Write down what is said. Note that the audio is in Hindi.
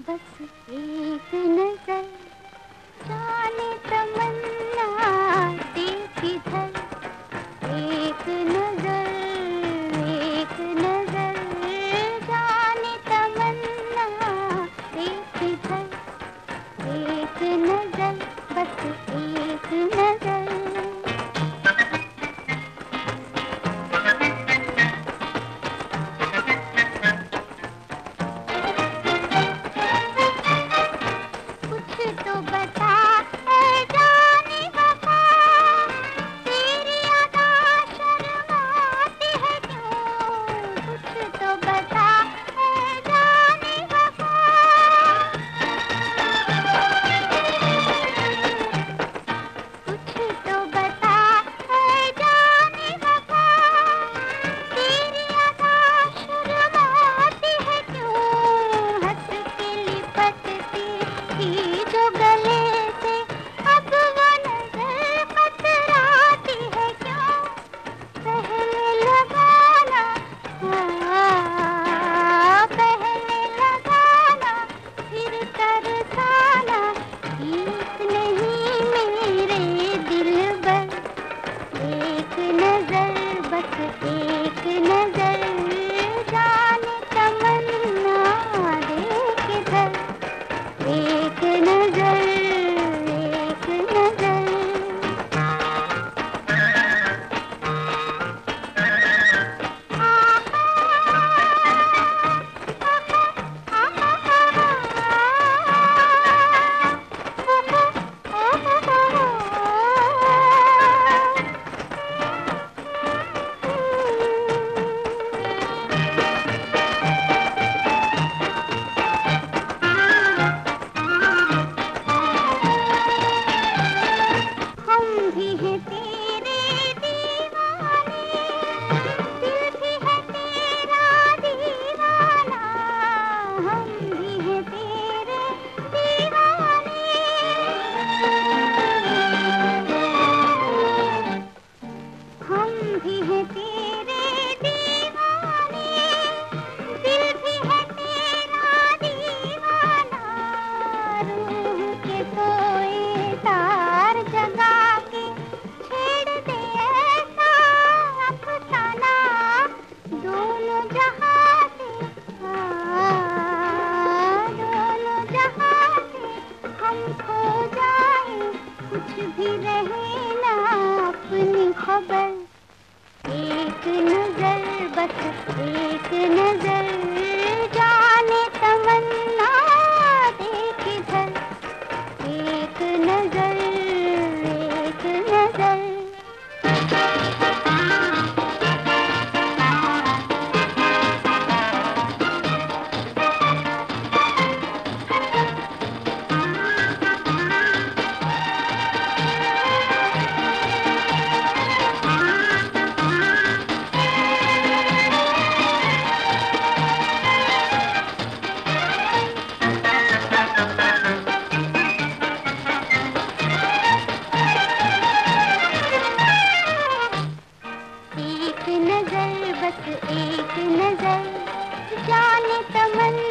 बस एक न कुछ भी रहे ना अपनी खबर। एक नज़र बस एक नज़र। बस एक नज़र जाने तमन्ना